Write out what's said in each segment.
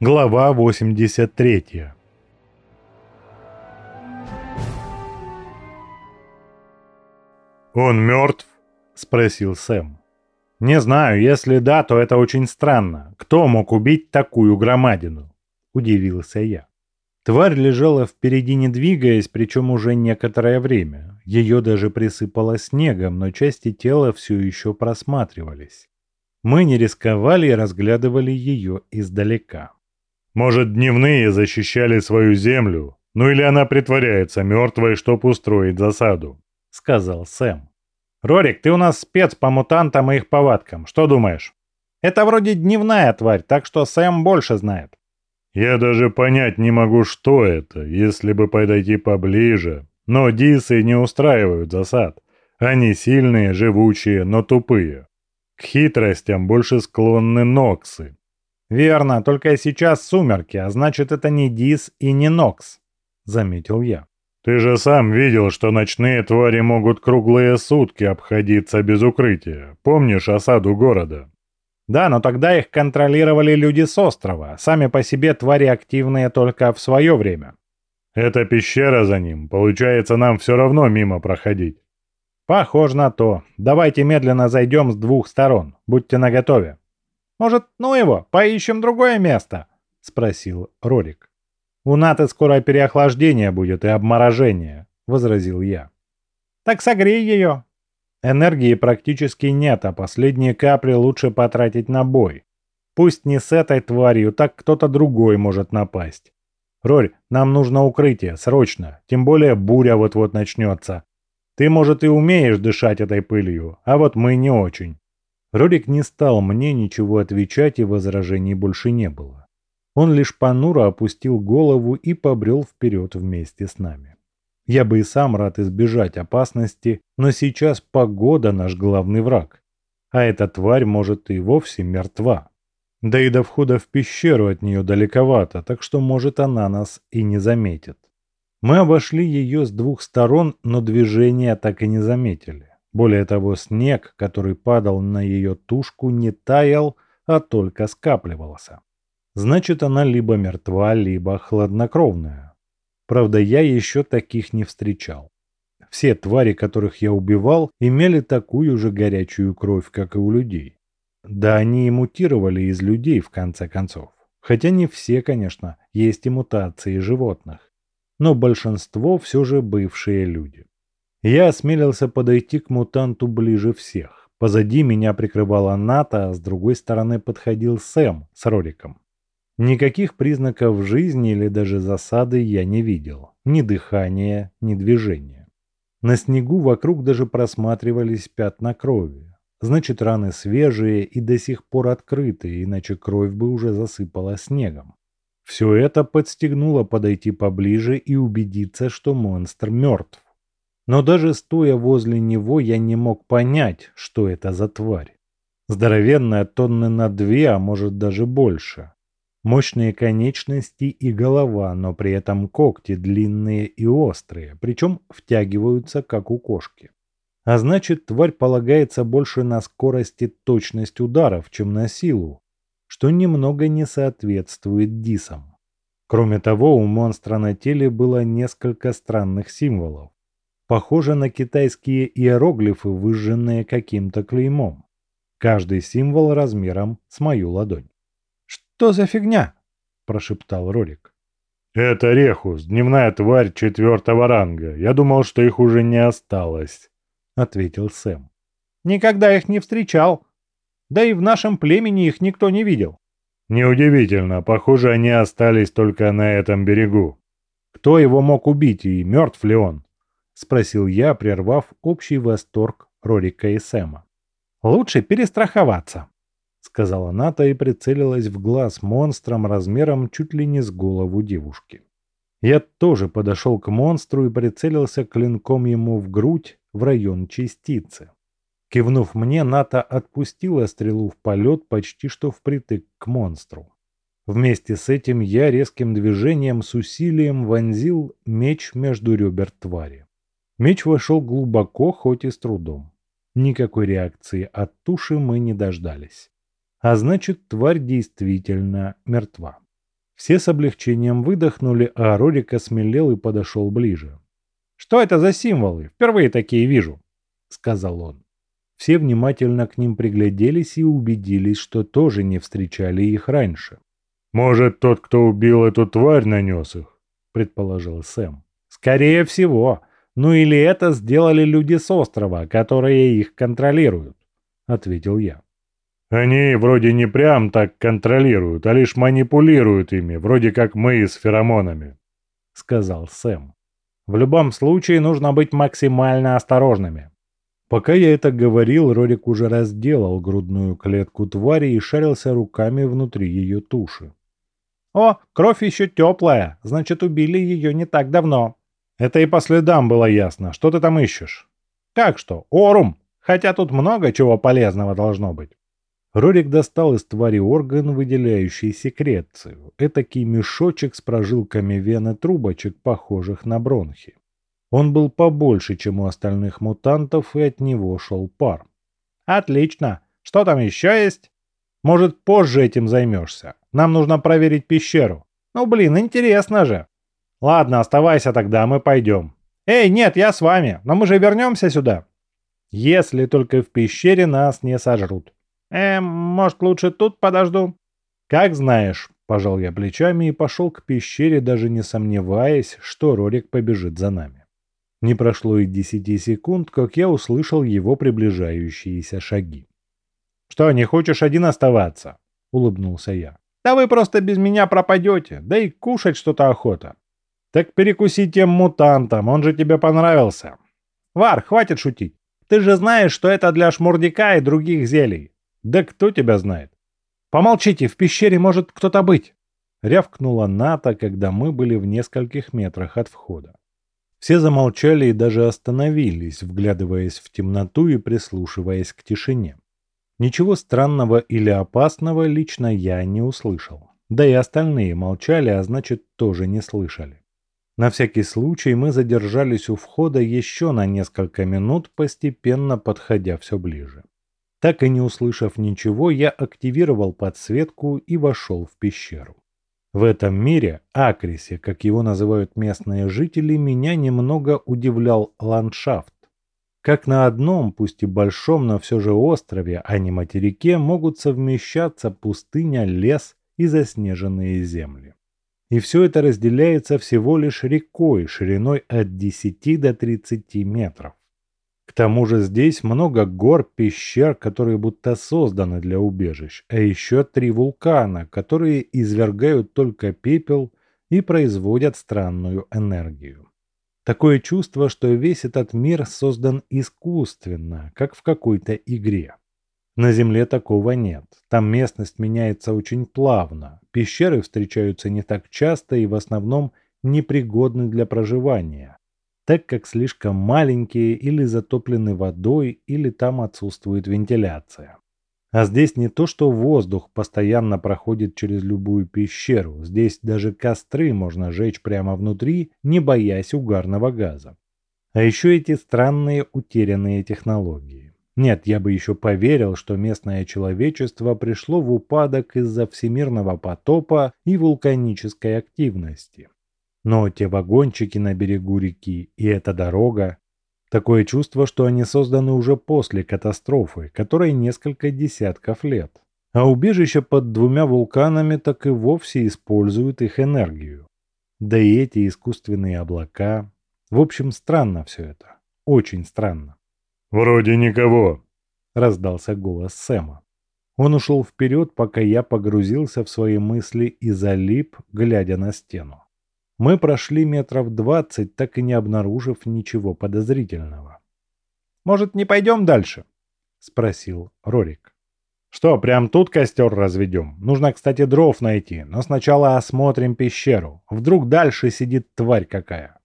Глава 83 «Он мертв?» – спросил Сэм. «Не знаю, если да, то это очень странно. Кто мог убить такую громадину?» – удивился я. Тварь лежала впереди, не двигаясь, причем уже некоторое время. Ее даже присыпало снегом, но части тела все еще просматривались. Мы не рисковали и разглядывали ее издалека. «Может, дневные защищали свою землю? Ну или она притворяется мертвой, чтоб устроить засаду?» — сказал Сэм. «Рорик, ты у нас спец по мутантам и их повадкам. Что думаешь?» «Это вроде дневная тварь, так что Сэм больше знает». «Я даже понять не могу, что это, если бы подойти поближе. Но дисы не устраивают засад. Они сильные, живучие, но тупые. К хитростям больше склонны ноксы». «Верно, только сейчас сумерки, а значит это не дис и не нокс», — заметил я. Ты же сам видел, что ночные твари могут круглые сутки обходиться без укрытия. Помнишь осаду города? Да, но тогда их контролировали люди с острова. Сами по себе твари активные только в свое время. Это пещера за ним. Получается, нам все равно мимо проходить. Похоже на то. Давайте медленно зайдем с двух сторон. Будьте наготове. Может, ну его, поищем другое место? Спросил Рорик. «У Наты скоро переохлаждение будет и обморожение», — возразил я. «Так согрей ее». Энергии практически нет, а последние капли лучше потратить на бой. Пусть не с этой тварью, так кто-то другой может напасть. Рорь, нам нужно укрытие, срочно, тем более буря вот-вот начнется. Ты, может, и умеешь дышать этой пылью, а вот мы не очень. Рорик не стал мне ничего отвечать, и возражений больше не было. Он лишь понуро опустил голову и побрел вперед вместе с нами. Я бы и сам рад избежать опасности, но сейчас погода наш главный враг. А эта тварь может и вовсе мертва. Да и до входа в пещеру от нее далековато, так что может она нас и не заметит. Мы обошли ее с двух сторон, но движения так и не заметили. Более того, снег, который падал на ее тушку, не таял, а только скапливался. Значит, она либо мертва, либо хладнокровная. Правда, я еще таких не встречал. Все твари, которых я убивал, имели такую же горячую кровь, как и у людей. Да они и мутировали из людей, в конце концов. Хотя не все, конечно, есть и мутации животных. Но большинство все же бывшие люди. Я осмелился подойти к мутанту ближе всех. Позади меня прикрывала Ната, а с другой стороны подходил Сэм с Рориком. Никаких признаков жизни или даже засады я не видел. Ни дыхания, ни движения. На снегу вокруг даже просматривались пятна крови. Значит, раны свежие и до сих пор открытые, иначе кровь бы уже засыпала снегом. Все это подстегнуло подойти поближе и убедиться, что монстр мертв. Но даже стоя возле него, я не мог понять, что это за тварь. Здоровенная тонны на две, а может даже больше. Мощные конечности и голова, но при этом когти длинные и острые, причем втягиваются, как у кошки. А значит, тварь полагается больше на скорость и точность ударов, чем на силу, что немного не соответствует дисам. Кроме того, у монстра на теле было несколько странных символов. Похоже на китайские иероглифы, выжженные каким-то клеймом. Каждый символ размером с мою ладонь. «Что за фигня?» – прошептал Рорик. «Это Рехус, дневная тварь четвертого ранга. Я думал, что их уже не осталось», — ответил Сэм. «Никогда их не встречал. Да и в нашем племени их никто не видел». «Неудивительно. Похоже, они остались только на этом берегу». «Кто его мог убить и мертв ли он?» — спросил я, прервав общий восторг Рорика и Сэма. «Лучше перестраховаться» сказала Ната и прицелилась в глаз монстром размером чуть ли не с голову девушки. Я тоже подошел к монстру и прицелился клинком ему в грудь в район частицы. Кивнув мне, Ната отпустила стрелу в полет почти что впритык к монстру. Вместе с этим я резким движением с усилием вонзил меч между ребер твари. Меч вошел глубоко, хоть и с трудом. Никакой реакции от туши мы не дождались. А значит, тварь действительно мертва. Все с облегчением выдохнули, а Рорик осмелел и подошел ближе. «Что это за символы? Впервые такие вижу», — сказал он. Все внимательно к ним пригляделись и убедились, что тоже не встречали их раньше. «Может, тот, кто убил эту тварь, нанес их?» — предположил Сэм. «Скорее всего. Ну или это сделали люди с острова, которые их контролируют», — ответил я. «Они вроде не прям так контролируют, а лишь манипулируют ими, вроде как мы с феромонами», — сказал Сэм. «В любом случае нужно быть максимально осторожными. Пока я это говорил, Рорик уже разделал грудную клетку твари и шарился руками внутри ее туши. «О, кровь еще теплая, значит, убили ее не так давно». «Это и по следам было ясно. Что ты там ищешь?» «Как что? Орум! Хотя тут много чего полезного должно быть». Рорик достал из твари орган, выделяющий секрецию. Этакий мешочек с прожилками вен и трубочек, похожих на бронхи. Он был побольше, чем у остальных мутантов, и от него шел пар. «Отлично! Что там еще есть? Может, позже этим займешься? Нам нужно проверить пещеру. Ну, блин, интересно же!» «Ладно, оставайся тогда, мы пойдем». «Эй, нет, я с вами, но мы же вернемся сюда». «Если только в пещере нас не сожрут». «Эм, может, лучше тут подожду?» «Как знаешь», – пожал я плечами и пошел к пещере, даже не сомневаясь, что Рорик побежит за нами. Не прошло и десяти секунд, как я услышал его приближающиеся шаги. «Что, не хочешь один оставаться?» — улыбнулся я. «Да вы просто без меня пропадете, да и кушать что-то охота». «Так перекуси тем мутантом, он же тебе понравился». «Вар, хватит шутить. Ты же знаешь, что это для шмурдика и других зелий». «Да кто тебя знает?» «Помолчите, в пещере может кто-то быть», — рявкнула Ната, когда мы были в нескольких метрах от входа. Все замолчали и даже остановились, вглядываясь в темноту и прислушиваясь к тишине. Ничего странного или опасного лично я не услышал. Да и остальные молчали, а значит тоже не слышали. На всякий случай мы задержались у входа еще на несколько минут, постепенно подходя все ближе. Так и не услышав ничего, я активировал подсветку и вошел в пещеру. В этом мире, Акрисе, как его называют местные жители, меня немного удивлял ландшафт. Как на одном, пусть и большом, но все же острове, а не материке, могут совмещаться пустыня, лес и заснеженные земли. И все это разделяется всего лишь рекой шириной от 10 до 30 метров. К тому же здесь много гор, пещер, которые будто созданы для убежищ, а еще три вулкана, которые извергают только пепел и производят странную энергию. Такое чувство, что весь этот мир создан искусственно, как в какой-то игре. На Земле такого нет. Там местность меняется очень плавно. Пещеры встречаются не так часто и в основном непригодны для проживания так как слишком маленькие или затоплены водой, или там отсутствует вентиляция. А здесь не то, что воздух постоянно проходит через любую пещеру, здесь даже костры можно жечь прямо внутри, не боясь угарного газа. А еще эти странные утерянные технологии. Нет, я бы еще поверил, что местное человечество пришло в упадок из-за всемирного потопа и вулканической активности. Но те вагончики на берегу реки и эта дорога... Такое чувство, что они созданы уже после катастрофы, которой несколько десятков лет. А убежище под двумя вулканами так и вовсе используют их энергию. Да и эти искусственные облака... В общем, странно все это. Очень странно. «Вроде никого», — раздался голос Сэма. Он ушел вперед, пока я погрузился в свои мысли и залип, глядя на стену. Мы прошли метров двадцать, так и не обнаружив ничего подозрительного. «Может, не пойдем дальше?» — спросил Рорик. «Что, прям тут костер разведем? Нужно, кстати, дров найти, но сначала осмотрим пещеру. Вдруг дальше сидит тварь какая».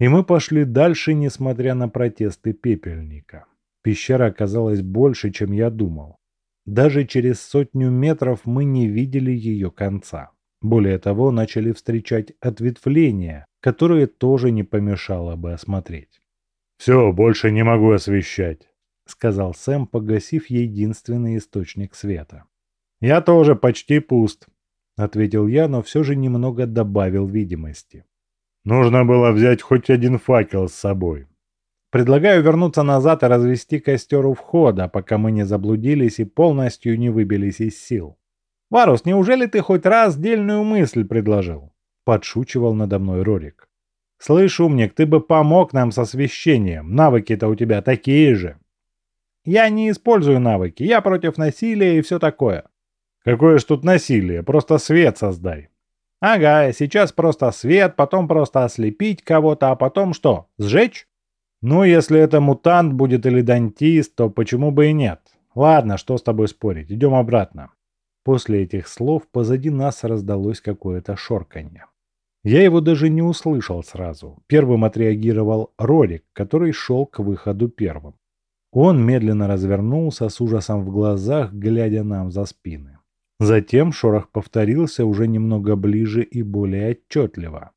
И мы пошли дальше, несмотря на протесты пепельника. Пещера оказалась больше, чем я думал. Даже через сотню метров мы не видели ее конца. Более того, начали встречать ответвления, которые тоже не помешало бы осмотреть. «Все, больше не могу освещать», — сказал Сэм, погасив единственный источник света. «Я тоже почти пуст. ответил я, но все же немного добавил видимости. Нужно было взять хоть один факел с собой. Предлагаю вернуться назад и развести костер у входа, пока мы не заблудились и полностью не выбились из сил. «Варус, неужели ты хоть раз дельную мысль предложил?» — подшучивал надо мной Рорик. «Слышь, умник, ты бы помог нам с освещением. Навыки-то у тебя такие же». «Я не использую навыки. Я против насилия и все такое». «Какое ж тут насилие? Просто свет создай». «Ага, сейчас просто свет, потом просто ослепить кого-то, а потом что, сжечь?» Ну, если это мутант будет или дантист, то почему бы и нет? Ладно, что с тобой спорить, идем обратно. После этих слов позади нас раздалось какое-то шорканье. Я его даже не услышал сразу. Первым отреагировал Рорик, который шел к выходу первым. Он медленно развернулся с ужасом в глазах, глядя нам за спины. Затем шорох повторился уже немного ближе и более отчетливо.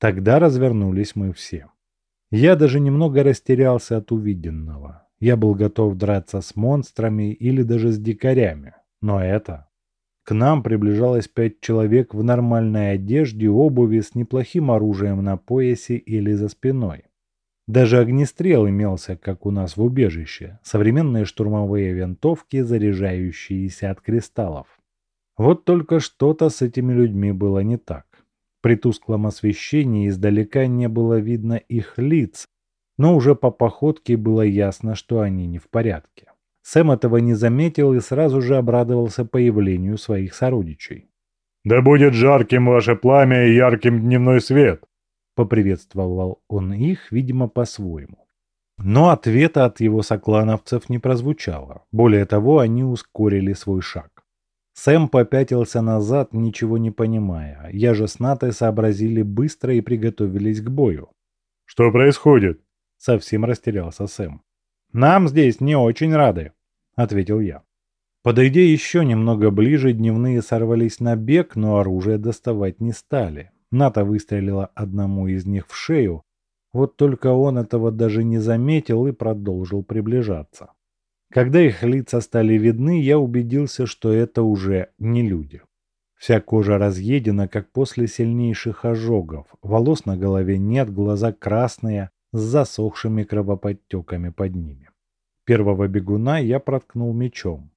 Тогда развернулись мы все. Я даже немного растерялся от увиденного. Я был готов драться с монстрами или даже с дикарями. Но это... К нам приближалось пять человек в нормальной одежде, обуви с неплохим оружием на поясе или за спиной. Даже огнестрел имелся, как у нас в убежище, современные штурмовые винтовки, заряжающиеся от кристаллов. Вот только что-то с этими людьми было не так. При тусклом освещении издалека не было видно их лиц, но уже по походке было ясно, что они не в порядке. Сэм этого не заметил и сразу же обрадовался появлению своих сородичей. «Да будет жарким ваше пламя и ярким дневной свет!» Поприветствовал он их, видимо, по-своему. Но ответа от его соклановцев не прозвучало. Более того, они ускорили свой шаг. Сэм попятился назад, ничего не понимая. Я же с Натой сообразили быстро и приготовились к бою. «Что происходит?» Совсем растерялся Сэм. «Нам здесь не очень рады», — ответил я. Подойдя еще немного ближе, дневные сорвались на бег, но оружие доставать не стали. Ната выстрелила одному из них в шею, вот только он этого даже не заметил и продолжил приближаться. Когда их лица стали видны, я убедился, что это уже не люди. Вся кожа разъедена, как после сильнейших ожогов. Волос на голове нет, глаза красные, с засохшими кровоподтеками под ними. Первого бегуна я проткнул мечом.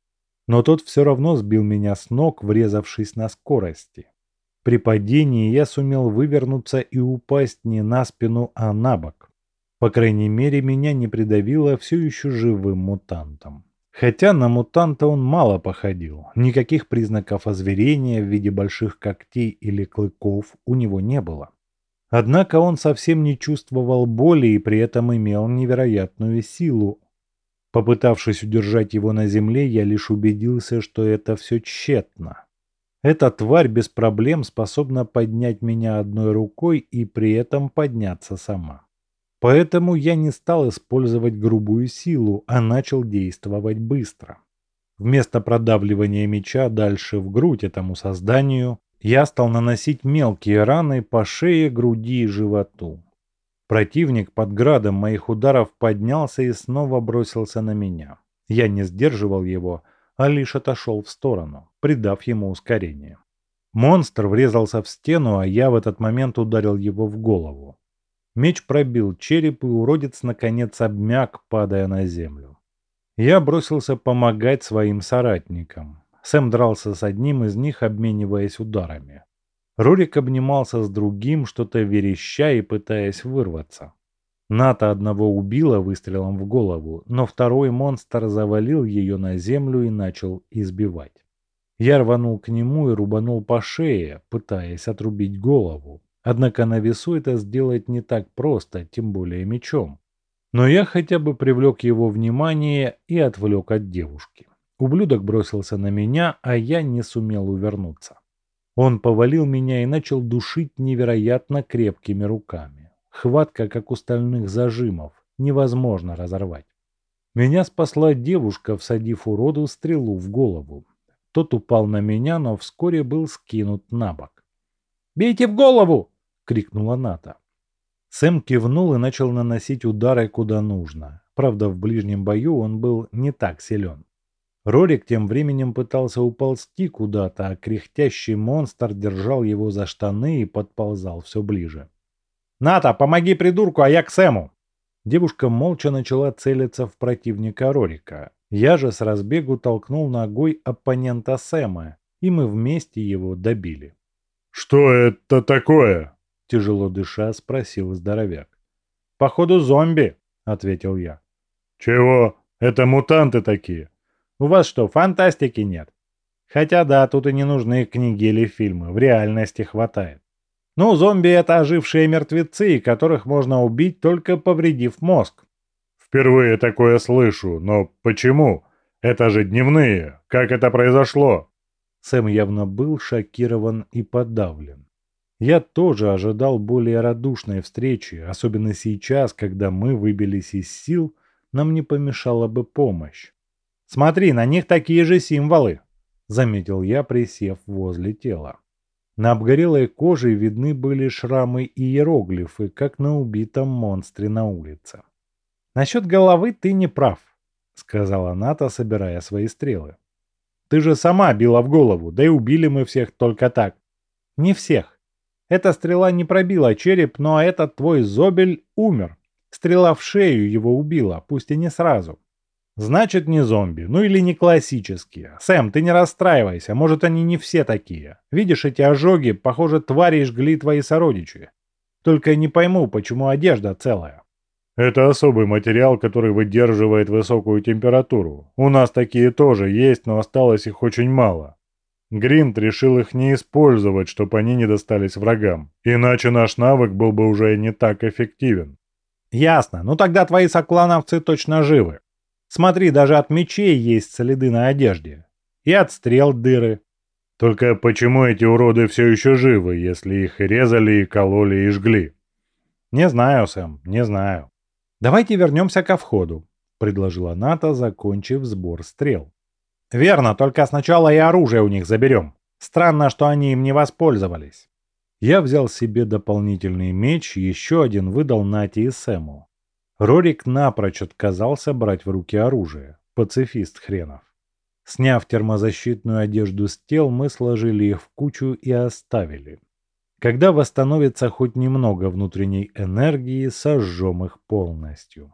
Но тот все равно сбил меня с ног, врезавшись на скорости. При падении я сумел вывернуться и упасть не на спину, а на бок. По крайней мере, меня не придавило все еще живым мутантом. Хотя на мутанта он мало походил. Никаких признаков озверения в виде больших когтей или клыков у него не было. Однако он совсем не чувствовал боли и при этом имел невероятную силу. Попытавшись удержать его на земле, я лишь убедился, что это все тщетно. Эта тварь без проблем способна поднять меня одной рукой и при этом подняться сама. Поэтому я не стал использовать грубую силу, а начал действовать быстро. Вместо продавливания меча дальше в грудь этому созданию, я стал наносить мелкие раны по шее, груди и животу. Противник под градом моих ударов поднялся и снова бросился на меня. Я не сдерживал его, а лишь отошел в сторону, придав ему ускорение. Монстр врезался в стену, а я в этот момент ударил его в голову. Меч пробил череп, и уродец наконец обмяк, падая на землю. Я бросился помогать своим соратникам. Сэм дрался с одним из них, обмениваясь ударами. Рурик обнимался с другим, что-то вереща и пытаясь вырваться. Ната одного убила выстрелом в голову, но второй монстр завалил ее на землю и начал избивать. Я рванул к нему и рубанул по шее, пытаясь отрубить голову. Однако на весу это сделать не так просто, тем более мечом. Но я хотя бы привлек его внимание и отвлек от девушки. Ублюдок бросился на меня, а я не сумел увернуться. Он повалил меня и начал душить невероятно крепкими руками. Хватка, как у стальных зажимов, невозможно разорвать. Меня спасла девушка, всадив уроду стрелу в голову. Тот упал на меня, но вскоре был скинут на бок. «Бейте в голову!» Крикнула Ната. Сэм кивнул и начал наносить удары куда нужно. Правда, в ближнем бою он был не так силен. Рорик тем временем пытался уползти куда-то, а кряхтящий монстр держал его за штаны и подползал все ближе. «Ната, помоги придурку, а я к Сэму!» Девушка молча начала целиться в противника Рорика. Я же с разбегу толкнул ногой оппонента Сэма, и мы вместе его добили. «Что это такое?» – тяжело дыша спросил здоровяк. «Походу зомби», – ответил я. «Чего? Это мутанты такие. У вас что, фантастики нет? Хотя да, тут и не нужны книги или фильмы, в реальности хватает. Ну, зомби — это ожившие мертвецы, которых можно убить, только повредив мозг. Впервые такое слышу, но почему? Это же дневные. Как это произошло? Сэм явно был шокирован и подавлен. Я тоже ожидал более радушной встречи, особенно сейчас, когда мы выбились из сил, нам не помешала бы помощь. Смотри, на них такие же символы, заметил я, присев возле тела. На обгорелой коже видны были шрамы и иероглифы, как на убитом монстре на улице. «Насчет головы ты не прав», — сказала Ната, собирая свои стрелы. «Ты же сама била в голову, да и убили мы всех только так». «Не всех. Эта стрела не пробила череп, но этот твой Зобель умер. Стрела в шею его убила, пусть и не сразу. Значит, не зомби, ну или не классические. Сэм, ты не расстраивайся, может они не все такие. Видишь эти ожоги, похоже, твари жгли твои сородичи. Только не пойму, почему одежда целая. Это особый материал, который выдерживает высокую температуру. У нас такие тоже есть, но осталось их очень мало. Гринт решил их не использовать, чтобы они не достались врагам. Иначе наш навык был бы уже не так эффективен. Ясно. Ну тогда твои соклановцы точно живы. Смотри, даже от мечей есть следы на одежде. И от стрел дыры. Только почему эти уроды все еще живы, если их резали, и кололи, и жгли? Не знаю, Сэм, не знаю. Давайте вернемся ко входу, предложила Ната, закончив сбор стрел. Верно, только сначала и оружие у них заберем. Странно, что они им не воспользовались. Я взял себе дополнительный меч, еще один выдал Нате и Сэму. Рорик напрочь отказался брать в руки оружие. Пацифист хренов. Сняв термозащитную одежду с тел, мы сложили их в кучу и оставили. Когда восстановится хоть немного внутренней энергии, сожжем их полностью.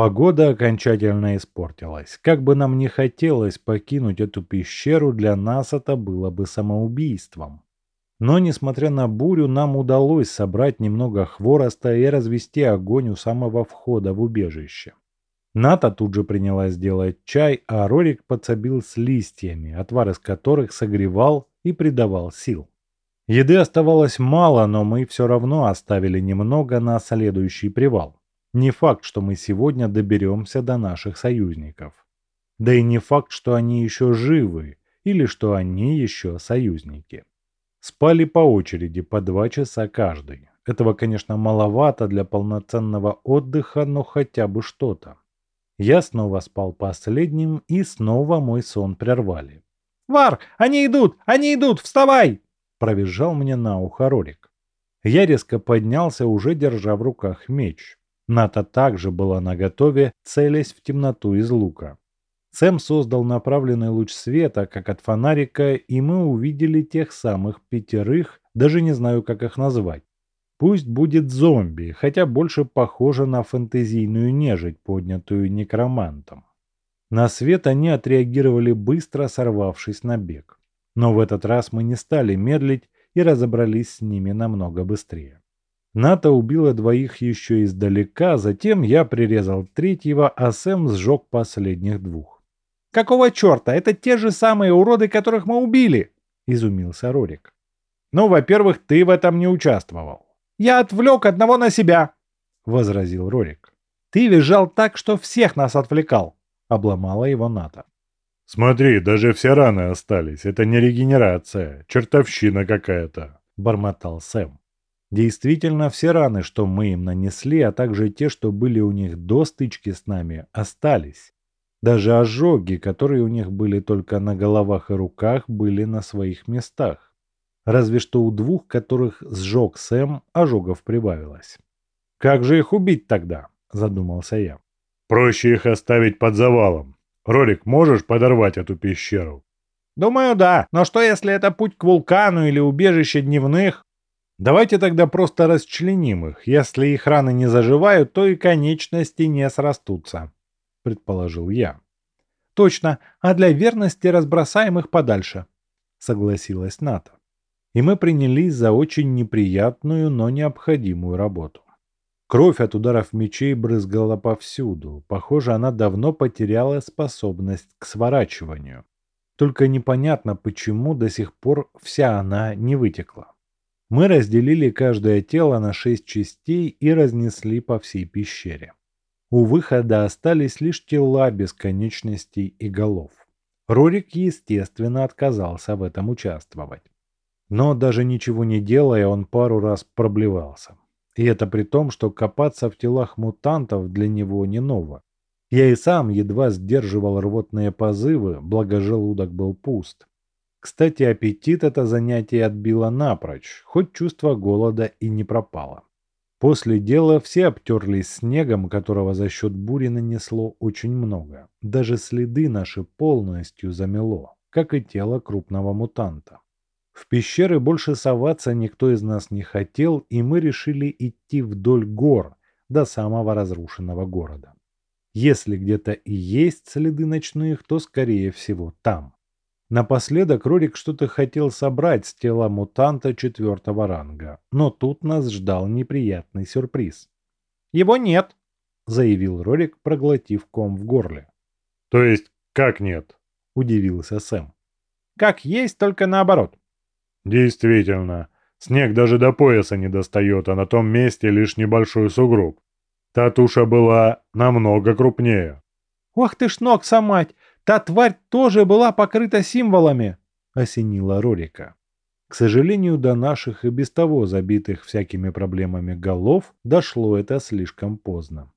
Погода окончательно испортилась. Как бы нам не хотелось покинуть эту пещеру, для нас это было бы самоубийством. Но, несмотря на бурю, нам удалось собрать немного хвороста и развести огонь у самого входа в убежище. Ната тут же принялась делать чай, а Рорик подсобил с листьями, отвар из которых согревал и придавал сил. Еды оставалось мало, но мы все равно оставили немного на следующий привал. Не факт, что мы сегодня доберемся до наших союзников. Да и не факт, что они еще живы или что они еще союзники. Спали по очереди по два часа каждый. Этого, конечно, маловато для полноценного отдыха, но хотя бы что-то. Я снова спал последним, и снова мой сон прервали. «Вар, они идут! Они идут! Вставай!» Провизжал мне на ухо Рорик. Я резко поднялся, уже держа в руках меч. Ната также была наготове, целясь в темноту из лука. Сэм создал направленный луч света, как от фонарика, и мы увидели тех самых пятерых, даже не знаю, как их назвать. Пусть будет зомби, хотя больше похоже на фэнтезийную нежить, поднятую некромантом. На свет они отреагировали быстро, сорвавшись на бег. Но в этот раз мы не стали медлить и разобрались с ними намного быстрее. Ната убила двоих еще издалека, затем я прирезал третьего, а Сэм сжег последних двух. «Какого черта? Это те же самые уроды, которых мы убили!» – изумился Рорик. «Ну, во-первых, ты в этом не участвовал. Я отвлек одного на себя!» – возразил Рорик. «Ты визжал так, что всех нас отвлекал!» – обломала его Ната. «Смотри, даже все раны остались. Это не регенерация, чертовщина какая-то», – бормотал Сэм. Действительно, все раны, что мы им нанесли, а также те, что были у них до стычки с нами, остались. Даже ожоги, которые у них были только на головах и руках, были на своих местах. Разве что у двух, которых сжег Сэм, ожогов прибавилось. «Как же их убить тогда?» – задумался я. «Проще их оставить под завалом». Рорик, можешь подорвать эту пещеру? Думаю, да. Но что если это путь к вулкану или убежище дневных? Давайте тогда просто расчленим их. Если их раны не заживают, то и конечности не срастутся, предположил я. Точно, а для верности разбросаем их подальше, согласилась Ната. И мы принялись за очень неприятную, но необходимую работу. Кровь от ударов мечей брызгала повсюду. Похоже, она давно потеряла способность к сворачиванию. Только непонятно, почему до сих пор вся она не вытекла. Мы разделили каждое тело на шесть частей и разнесли по всей пещере. У выхода остались лишь тела без конечностей и голов. Рорик, естественно, отказался в этом участвовать. Но даже ничего не делая, он пару раз проблевался. И это при том, что копаться в телах мутантов для него не ново. Я и сам едва сдерживал рвотные позывы, благо желудок был пуст. Кстати, аппетит это занятие отбило напрочь, хоть чувство голода и не пропало. После дела все обтерлись снегом, которого за счет бури нанесло очень много. Даже следы наши полностью замело, как и тело крупного мутанта. В пещеры больше соваться никто из нас не хотел, и мы решили идти вдоль гор до самого разрушенного города. Если где-то и есть следы ночных, то скорее всего там. Напоследок Рорик что-то хотел собрать с тела мутанта четвертого ранга, но тут нас ждал неприятный сюрприз. «Его нет», — заявил Рорик, проглотив ком в горле. «То есть как нет?» — удивился Сэм. «Как есть, только наоборот». «Действительно, снег даже до пояса не достает, а на том месте лишь небольшой сугроб. Та туша была намного крупнее». «Ох ты ж ног, мать! Та тварь тоже была покрыта символами!» — осенила Рорика. К сожалению, до наших и без того забитых всякими проблемами голов дошло это слишком поздно.